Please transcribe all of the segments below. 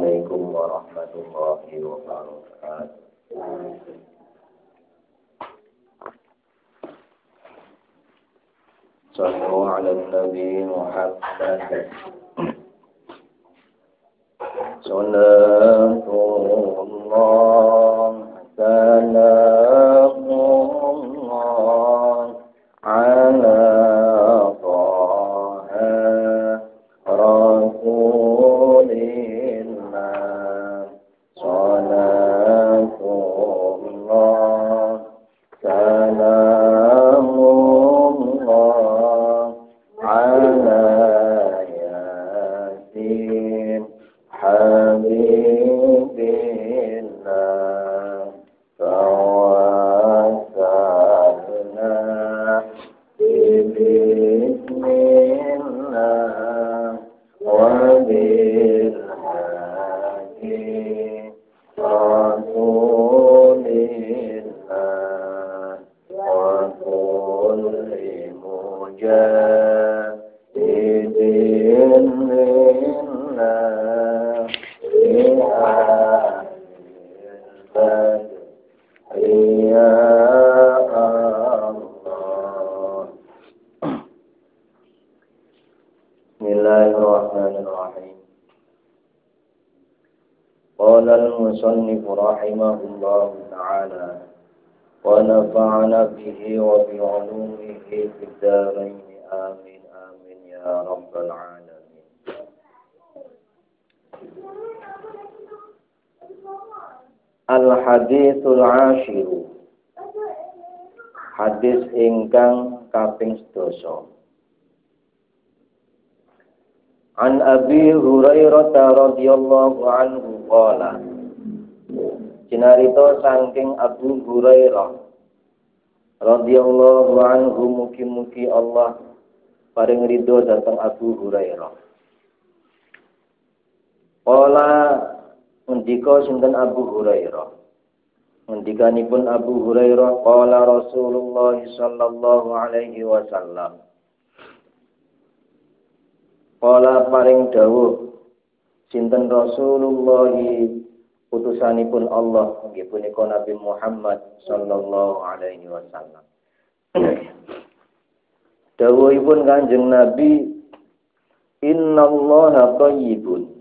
عليكم ورحمة الله وبركاته. صلوا على النبي محمد. صلاة Al-hadithul ashiru. Hadis ingkang kaping sedasa. An Abi Hurairah radhiyallahu anhu qala Cinarito saking Abu Hurairah radhiyallahu anhu mugi-mugi Allah paring ridho datang Abu Hurairah. Qala Ngendika sinten Abu Hurairah. Ngendikanipun Abu Hurairah qala Rasulullah sallallahu alaihi wasallam. Qala paring dawuh sinten Rasulullah utusanipun Allah nggih punika Nabi Muhammad sallallahu alaihi wasallam. Dawuhipun Kanjeng Nabi Innallaha thayyibun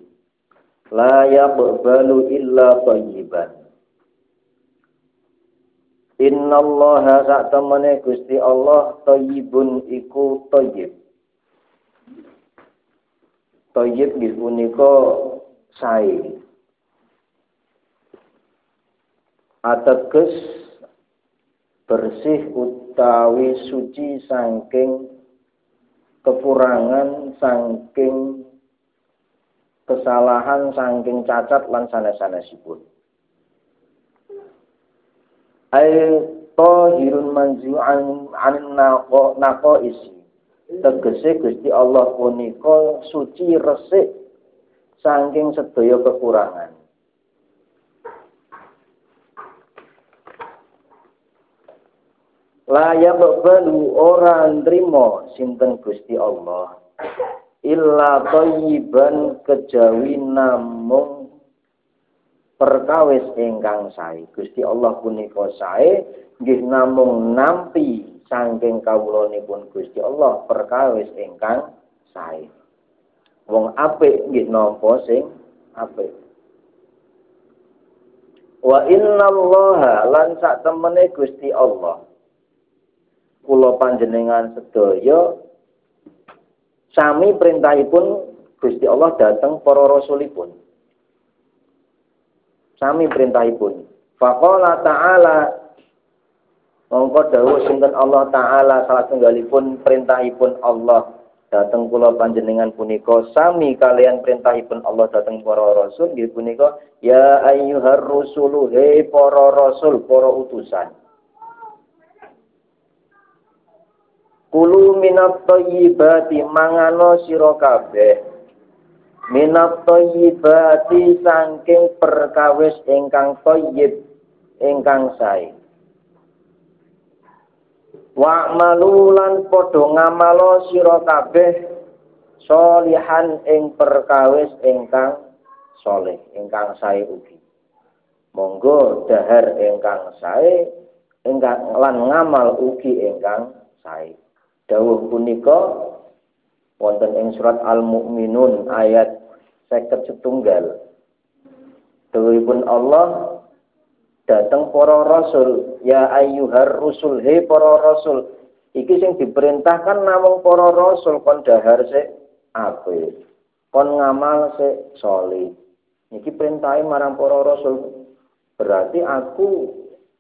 la yaqbalu illa thayyiban Innallaha sak temene Gusti Allah thayyibun iku thayyib Thayyib nggih punika sae ateges bersih utawi suci saking kekurangan saking kesalahan saking cacat lan sanes-sanesipun. Ai tahirun manzu'an an naqo isi. Tegese Gusti Allah punika suci resik saking sedaya kekurangan. Layak balu orang trimo sinten Gusti Allah illa thayyiban kejawi namung perkawis ingkang sae. Gusti Allah punika sae nggih namung nampi saking kawulanipun Gusti Allah perkawis ingkang sae. Wong apik nggih napa sing apik. Wa inna Allah lan sak temene Gusti Allah. Kula panjenengan sedaya sami perintahipun Gusti Allah datang para rasulipun. Sami perintahipun. Faqala ta'ala Mongko dawuh sinten Allah taala salah tunggalipun perintahipun Allah dateng kula panjenengan punika sami kalian perintahipun Allah dateng para rasul nggih ya ayyuhar rusulu he para rasul para utusan Kulu minat thayyibati mangano sira kabeh. Minat thayyibati saking perkawis ingkang thayyib ingkang sae. Wa malulan padha ngamalo sira kabeh solihan ing perkawis ingkang soleh ingkang sae ugi monggo dahar ingkang sae ingkang lan ngamal ugi ingkang sae dawuh punika wonten ing surat Al-Mukminun ayat 50 setunggal. Dawuhipun Allah datang para rasul ya ayyuhar rusul he para rasul. Iki sing diperintahkan namung para rasul kon dahar se apik kon ngamal se soli iki perintahe marang para rasul. Berarti aku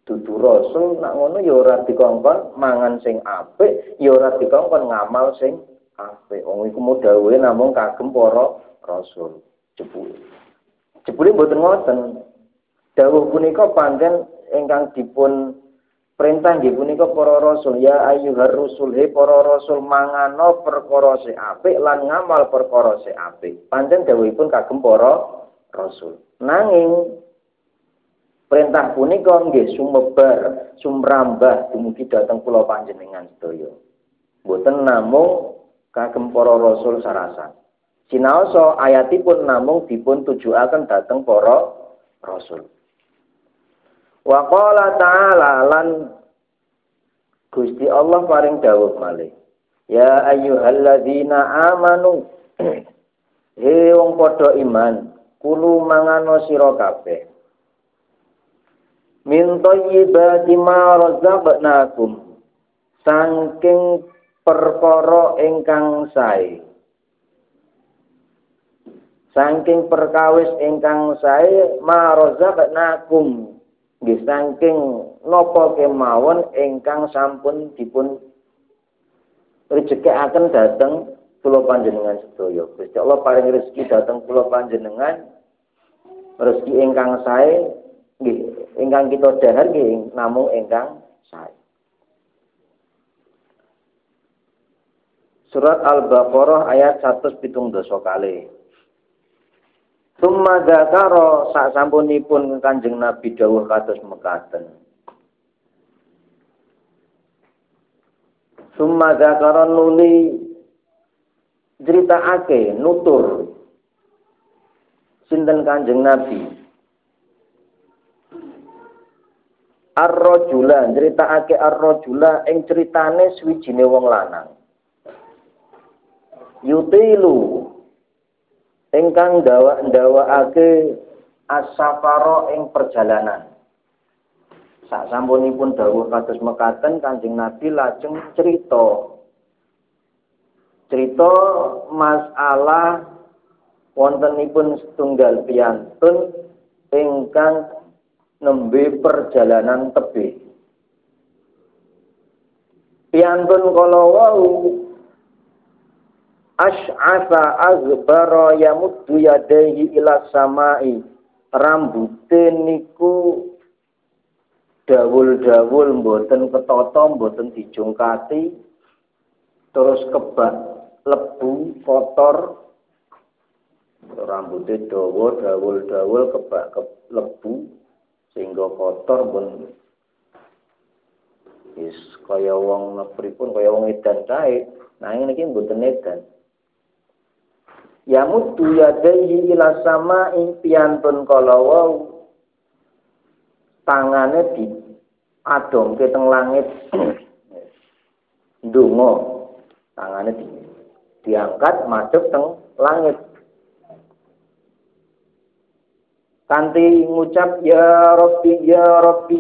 dudu rasul nak ngono ya ora dikongkon mangan sing apik ya ora dikongkon ngamal sing apik. Wong iku modhawe namung kagem para rasul. Jebul jebule mboten ngoten. Dawuh punika pancen ingkang dipun perintah nggih punika para rasul ya ayyuhar rusul he para rasul mangano perkara sing apik lan ngamal perkara sing apik. Pancen dawuhipun kagem para rasul. Nanging perintah punika nggih sumebar sumrambah dumugi dhateng kula panjenengan sedaya boten namung kagem para rasul sarasan. Sinaosa ayatipun namung dipun tujuaken dhateng para rasul. Wa qala ta'ala lan Gusti Allah paring dawuh malih. Ya ayyuhalladzina amanu He wong padha iman, kulu mangano sira kabeh. Min thayyibati ma razaqnakum. Saking perkara ingkang sae saking perkawis ingkang sae marozaqnakum nggih saking napa kemawon ingkang sampun dipun rezekikaken dhateng kula panjenengan sedaya Gusti Allah paring rezeki dhateng kula panjenengan rezeki ingkang sae nggih ingkang kita dahar nggih namung ingkang sae Surat Al-Baqarah ayat 170 kali. Summa sak sampunipun Kanjeng Nabi dawuh kados mekaten. Summa dzakara nuli critakake nutur sinten Kanjeng Nabi. Ar-rajula critakake ar-rajula ing critane swijine wong lanang. Yutilu ingkang dawa ndawakake asafaro ing perjalanan. Sak sampunipun dawuh kados mekaten Kanjeng Nabi lajeng cerita. Cerita masalah wontenipun setunggal piyantun ingkang nembe perjalanan tebih piyantun kala wau Ash'asa azbara yamuddu yadaihi ila samai. Rambute niku dawul-dawul mboten ketata mboten dijungkati terus kebak lebu kotor. Dawa dawul-dawul kebak ke lebu sehingga kotor pun. Wis kaya wong pripun kaya wong edan kae nah ini iki mboten edan. Yamutu yadaihi ila sama'i piyantun kala wau. Tangane di adongke teng langit. Ndonga tangane di, diangkat madhep teng langit kanthi ngucap ya Rabbi ya Rabbi.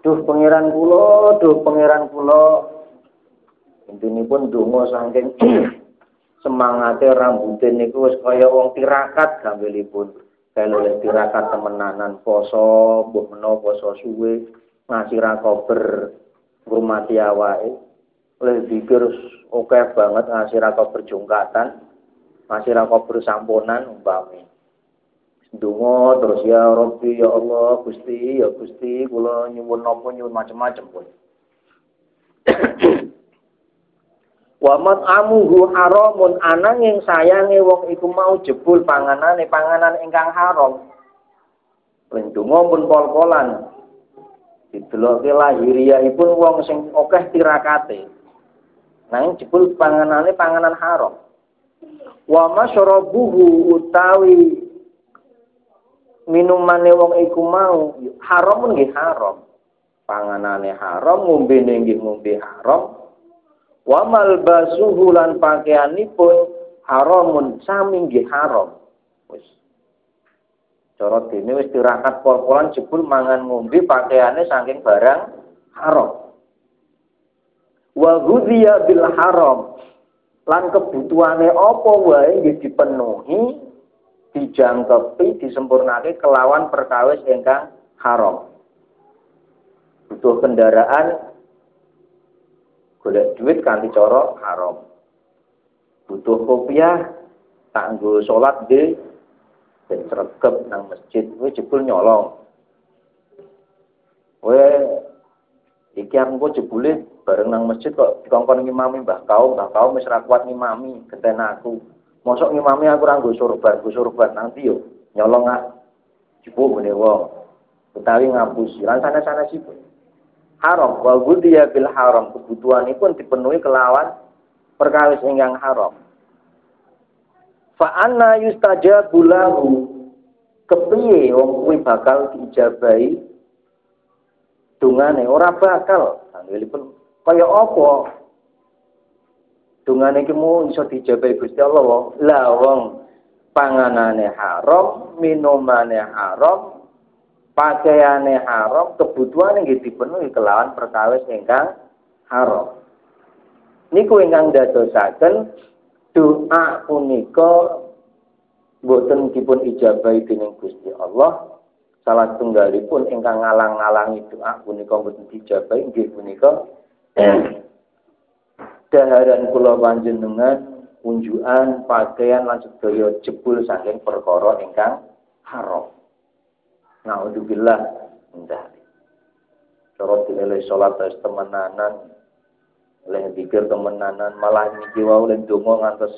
Duh pangeran kula duh pangeran kula. Intinipun donga saking semangate rambute niku wis kaya wong tirakat gambelipun kalau tirakat temenanan poso mbok menawa poso suwe ngasih rakober ngurmati awake. Oleh pikir oke banget ngasih rakober jungkatan ngasih rakober samponan umpami Dungo terus ya Rabbi ya Allah Gusti ya Gusti kula nyuwun napa nyuwun macam-macam pun wa mat'amuhu haramun ananging sayange wong iku mau jebul panganane panganan ingkang haram. Lendungo pun pol-polan. Didelokke lahiriahipun wong sing akeh tirakate. Nanging jebul panganane panganan haram. Wa masyrabuhu utawi minumane wong iku mau haram nggih haram. Panganane haram, ngombene nggih ngombe haram. Wa malbasuhu lan pakaianipun haramun sami nggih haram. Wis. Cara dene wis tirakat pol-polan jebul mangan ngombe pakaiane saking barang haram. Wa ghudhiya bil haram. Lan kebutuhane apa wae nggih dipenuhi dijangkepi disempurnake kelawan perkawis ingkang haram. Butuh kendaraan golek duit kanthi cara haram. Butuh kopiah tak nggo salat di ben sregep nang masjid kuwi jebul nyolong. Kowe iki aku jebule bareng nang masjid kok dikongkon ngimami mbah kau, mbah kau wis ra kuat ngimami, genten aku. Mosok ngimami aku ora sorban, nggo sorban nanti yo nyolong ah. Jebuk ngene wong. Utawi ngapusi, lan sana-sana sih. Haram, wa gudiya bil haram, kebutuhan pun dipenuhi kelawan perkawis ingkang haram. Fa anna yustajabu lahu kepiye wong kuwi bakal diijabahi dungane ora bakal pun kaya apa Dungane iki mu iso dijabahi Gusti Allah. Lah wong panganane haram, minumane haram, pakaiane haram, kebutuhane nggih dipenuhi kelawan perkawis ingkang haram. Niku ingkang dadosaken doa punika boten dipun ijabahi dening Gusti Allah. Salah tunggalipun ingkang ngalang-alangi doa punika boten dijabahi nggih punika daharan kula panjenengan unjukan pakaian lan sedaya jebul saking perkara ingkang haram. Naudzubillah min dzalik. Cara dinilai salat wis temenanan, oleh pikir temenanan, malah niki wae oleh donga ngantos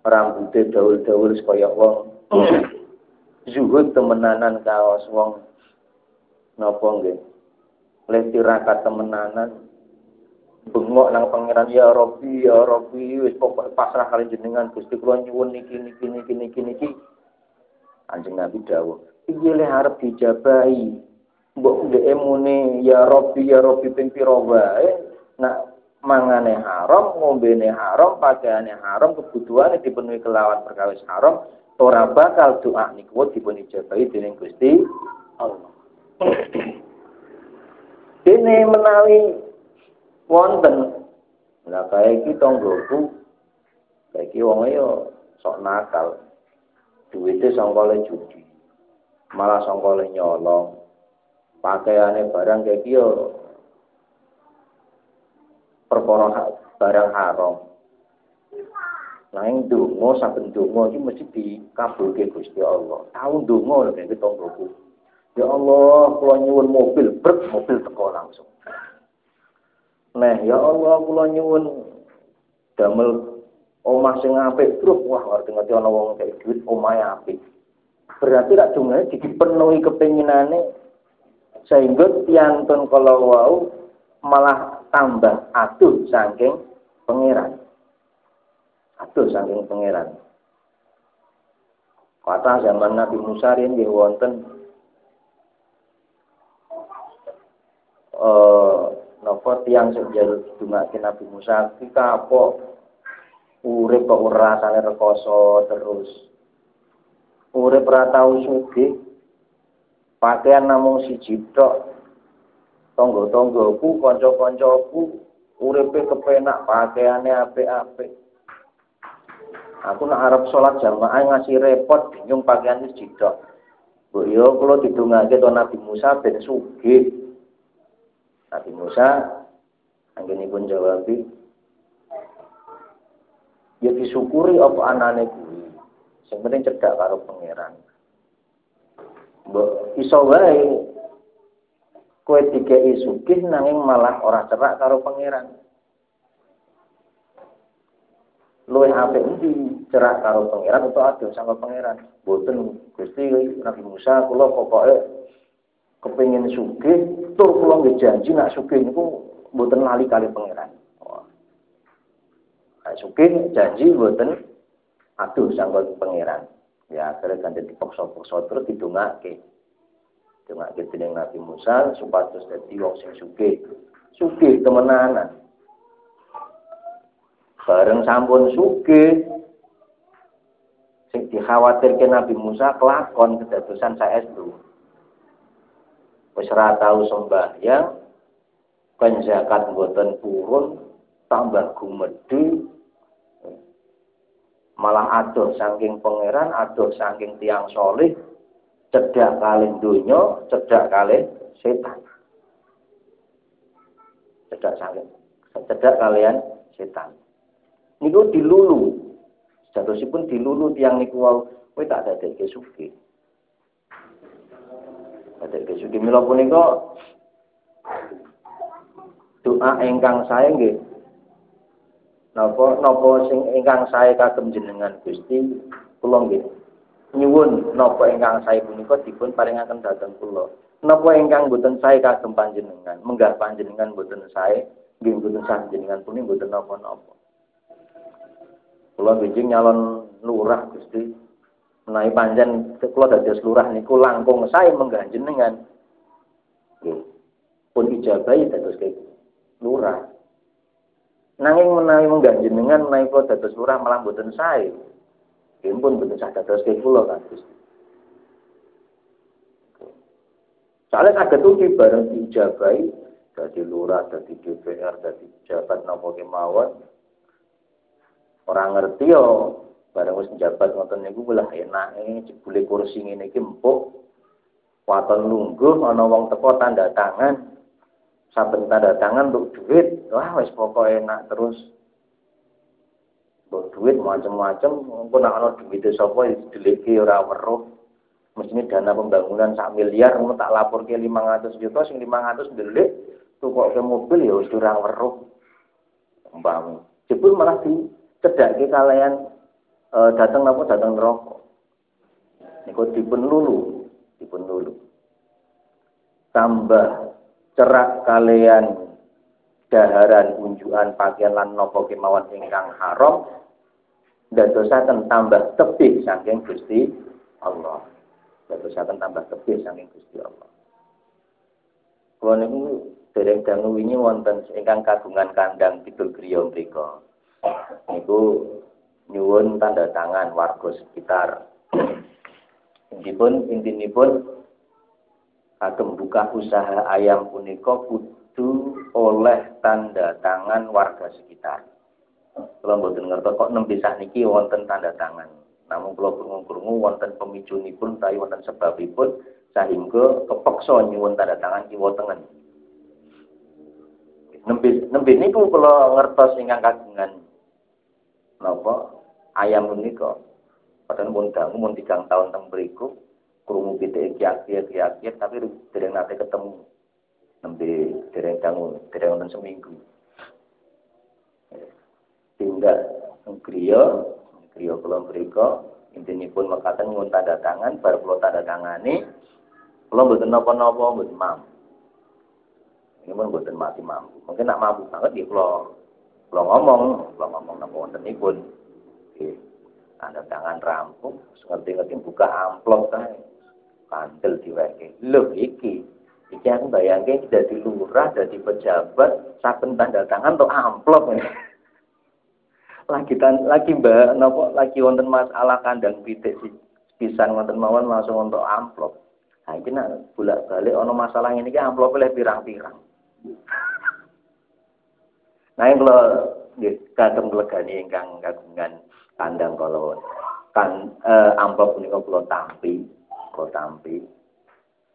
rambutnya daul-daul kaya wong zuhud temenanan kaos wong napa nggih. Oleh tirakat temenanan bengok nang pangeran ya Robi ya Robi wis pokok pasrah kali jenengan Gusti kula nyuwun niki niki niki niki niki. Anjing Nabi dawuh iki le arep dijabahi? Mbok ndek emune ya Robi ya Robi ping pira wae. Nak mangane haram ngombene haram pakaiane haram kebutuhane dipenuhi kelawan perkawis haram ora bakal doa niku dipun ijabahi dening Gusti Allah. Dene menawi wonten. Lah kae iki tanggoku kae iki wong yo sok nakal. Duwite sangkale judi. Malah sangkale nyolong. Pakaiane barang kae iki yo perkara barang haram. Nang donga saben donga iki mesti dikabulke Gusti Allah. Tahu donga lho nek. Ya Allah, kula nyuwun mobil, brek mobil teko langsung. Nah, ya Allah kula nyuwun damel omah sing apik terus wah arep ngerti ana wong kaya duit omahe apik. Berarti rak dungane dipenuhi kepinginane sehingga tiantun kalau wau malah tambah aduh saking pangeran. Aduh saking pangeran. Kata zaman Nabi Musa ini wonten eh napa tiang sing njaluk didongake Nabi Musa? Iki kapok urip kok ora rekoso terus. Urip ora tau sugih. Pakaian namung siji tok. Tangga-tanggaku kanca-kancaku uripe kepenak pakaiane apik-apik. Aku nak arep salat jamaah ngasih repot bingung pakaian siji tok. Mbok yo kula didongake to Nabi Musa ben sugih Nabi Musa pun jawab ya disyukuri apa anane kuwi? Sing penting cedak karo pangeran. Mbok iso wae. Kowe dikei sugih nanging malah ora cerak karo pangeran. Luwih apik ndi cerak karo pangeran atau ado sama pangeran? Boten Gusti Nabi Musa kula pokoke kepingin sugih tur kula nggih janji nak sugih niku mboten lali kali pangeran. Nah, sugih janji mboten aduh sangkut pangeran. Ya akhirnya kan dipaksa-paksa terus didongake. Dongake dening Nabi Musa supados dadi wong sing sugih. Sugih temenanan. Bareng sampun sugih sing dikhawatirke Nabi Musa kelakon kedadosan saestu. Wis ora tau sembahyang, zakat mboten purun, tambah gumedhe malah adoh saking pangeran, adoh saking tiang solih, cedak kali dunya, cedak kali setan. Cedak saking cedak kalian setan. Niku dilulu. Jatosipun dilulu tiang niku wau tak dadekke sugih. Dadekke sugih mila punika doa ingkang saya nggih Napa napa sing ingkang saya kagem jenengan Gusti kula nggih nyuwun napa ingkang saya punika dipun paringaken dhateng kula. Napa ingkang boten saya kagem panjenengan, menggah panjenengan boten saya nggih boten panjenengan punika boten napa-napa. Kula bijing nyalon lurah Gusti. Menawi panjen kula dados lurah niku langkung saya menggah jenengan. Nggih. Pun ijabahi dados lurah. Nanging menawi menggah jenengan menawi kula dados lurah malah mboten sae. Nggih pun mboten sah dados kula kan. Soalnya saged ugi bareng dijabahi dadi lurah, dadi DPR, dadi jabat napa kemawon. Ora ngerti yo bareng wis njabat ngoten niku lah enake jebule kursi ngene iki empuk. Waton lungguh ana wong teko tanda tangan. Saben tanda tangan untuk duit. Wah wis pokok enak terus. Untuk duit macam-macam pun ana duit sapa dideleke ora weruh. Mestinya dana pembangunan sak miliar mau tak lapor ke 500 juta sing 500 delik tukok ke mobil ya wis ora weruh. Umpami jebul malah di cedake kalian e, datang napa datang rokok niku dipun lulu dipun lulu tambah cerak kalian daharan unjukan pakaian lan nopo kemauan ingkang haram dadosaken tambah tebih saking Gusti Allah. Dadosaken tambah tebih saking Gusti Allah. Kula niku dereng dangu wingi wonten ingkang kagungan kandang kidul griya mriku. Niku nyuwun tanda tangan warga sekitar. Intinipun intinipun kagem buka usaha ayam punika kudu oleh tanda tangan warga sekitar. Kalau mboten ngerti kok nembe niki wonten tanda tangan. Namun kalau krungu-krungu wonten pemicunipun utawi wonten sebabipun sehingga kepeksa nyuwun tanda tangan kiwa tengen. Nembe nembe niku kula ngertos ingkang kagungan napa ayam punika. Padahal pun dangu mun tigang tahun teng mriku krungu pitik kiat-kiat tapi dereng nate ketemu. Nembe dereng dangu dereng wonten seminggu. Tindak griya griya kula mriku intinipun mekaten nyuwun tanda tangan bar kula tanda tangane kula mboten napa-napa mboten mampu. Ini pun mboten mati mampu. Mungkin nak mampu banget ya kula kula ngomong kula ngomong napa wontenipun. nggih tanda tangan rampung ngerti-ngerti buka amplop kae kandel diweke. Lho iki iki aku bayangke dadi lurah, dadi pejabat, saben tanda tangan untuk amplop. lagi tan lagi mbak nopo lagi wonten masalah kandang pitik pisan wonten mawon langsung untuk amplop. Nah iki nak bolak balik ono masalah ini ki amplop oleh pirang-pirang. nah yang kalau kadang legani ingkang kagungan kandang kalau kan eh, amplop punika kula tampi kula tampi.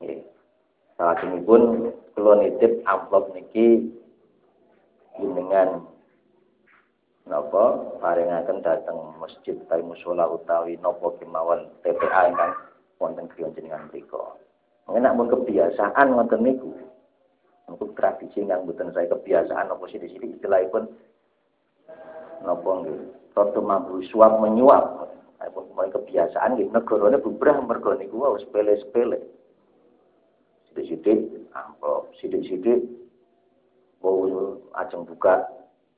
Nggih. pun kula nitip amplop niki jenengan napa paringaken dhateng masjid utawi musala utawi napa kemawon TPA ingkang wonten griya jenengan mriku. Mungkin nak mun kebiasaan ngoten niku. Untuk tradisi yang mboten saya kebiasaan apa sithik-sithik istilahipun napa nggih. Rada mampu suap menyuap mulai kebiasaan gitu negarane bubrah mergo niku wis sepele-sepele. Sidik-sidik amplop, sidik-sidik mau ajeng buka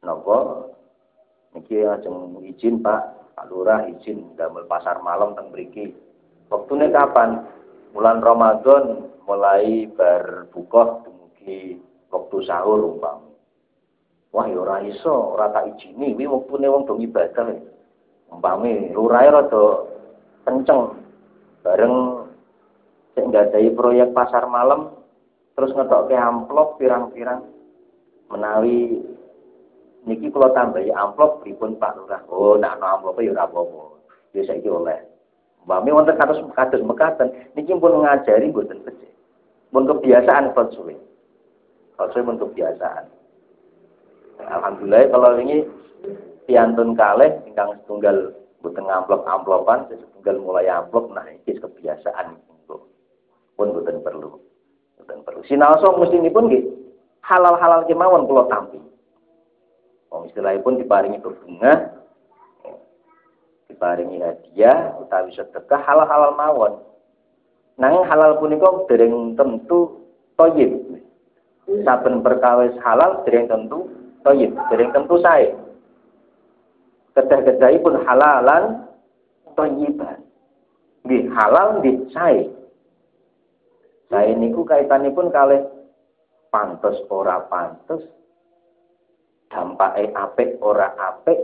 napa niki ajeng izin Pak Pak Lurah izin damel pasar malam teng mriki. Waktune kapan? Bulan Ramadan mulai berbuka dumugi waktu sahur umpam. Wah ya ora iso, ora tak izini, kuwi wektune wong dong ibadah. Umpame lurahe rada kenceng bareng sik nggadahi proyek pasar malam terus ngetokke amplop pirang-pirang menawi niki kula tambahi amplop pripun Pak Lurah. Oh, nak ana amplope ya ora apa-apa. Ya saiki oleh. Mbami wonten kados kados mekaten niki pun ngajari mboten becik. Pun kebiasaan kok suwe. Pun kebiasaan. Alhamdulillah kalau ini piantun kalih ingkang setunggal mboten ngamplop-amplopan, setunggal mulai amplop nah iki kebiasaan pun mboten perlu. Mboten perlu. Sinaoso mesti pun nggih halal-halal kemawon kula tampi. Wong istilahipun diparingi berbunga, diparingi hadiah utawi sedekah halal-halal mawon. Nanging halal punika dereng tentu toyib. Saben perkawis halal dereng tentu toyib, dereng tentu sae. Kedah-kedahipun halalan toyiban. Nggih halal nggih sae. Sae niku kaitanipun kalih pantes ora pantes dampake apik ora apik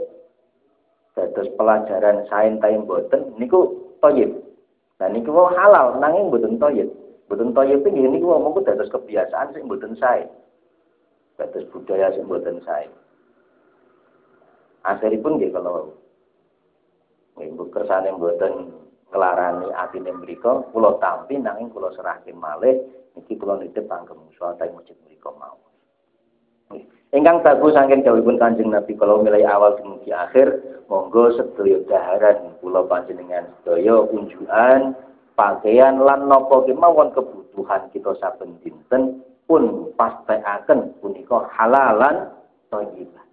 dados pelajaran sain ta mboten niku toyib nah niku halal nanging mboten toyib mboten toyib iki niku wau mongko dados kebiasaan sing mboten sae dados budaya sing mboten sae. Asalipun nggih kalau nggih kersane mboten ngelarani atine mriku kula tampi nanging kula serahke malih niki kula nitip panggem suatu masjid mriku mau. Ingkang bagus saking dawuhipun Kanjeng Nabi kalau mulai awal dumugi akhir, monggo sedaya daharan kula panjenengan sedaya unjukan pakaian lan napa kemawon kebutuhan kita saben dinten pun pastekaken punika halalan thayyiban.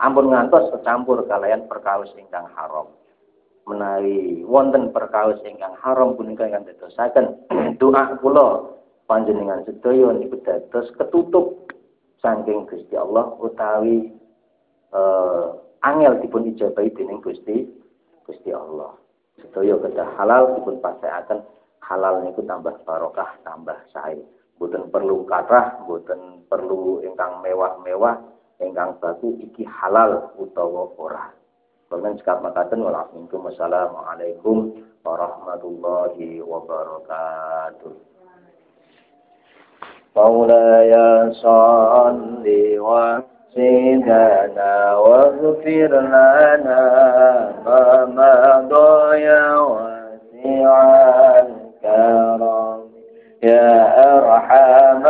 Ampun ngantos kecampur kalian perkawis ingkang haram. Menawi wonten perkawis ingkang haram punika ingkang dadosaken doa kula panjenengan sedaya niku dados ketutup saking Gusti Allah utawi eh, angel dipun ijabahi dening Gusti Gusti Allah. Sedaya kedah halal dipun pasrahkan halal niku tambah barokah, tambah sae. Mboten perlu kathah, mboten perlu ingkang mewah-mewah, ingkang baku iki halal utawa ora. Kemudian sekap makaten Wassalamualaikum warahmatullahi wabarakatuh. مولاي صل وسيدنا واغفر لنا ما مضى يا واسع الكرم يا أرحم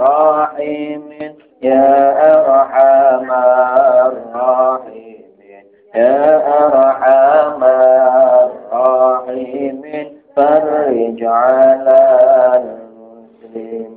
الراحمين. يا أرحم الراحمين. يا أرحم الراحمين. فرج على المسلمين.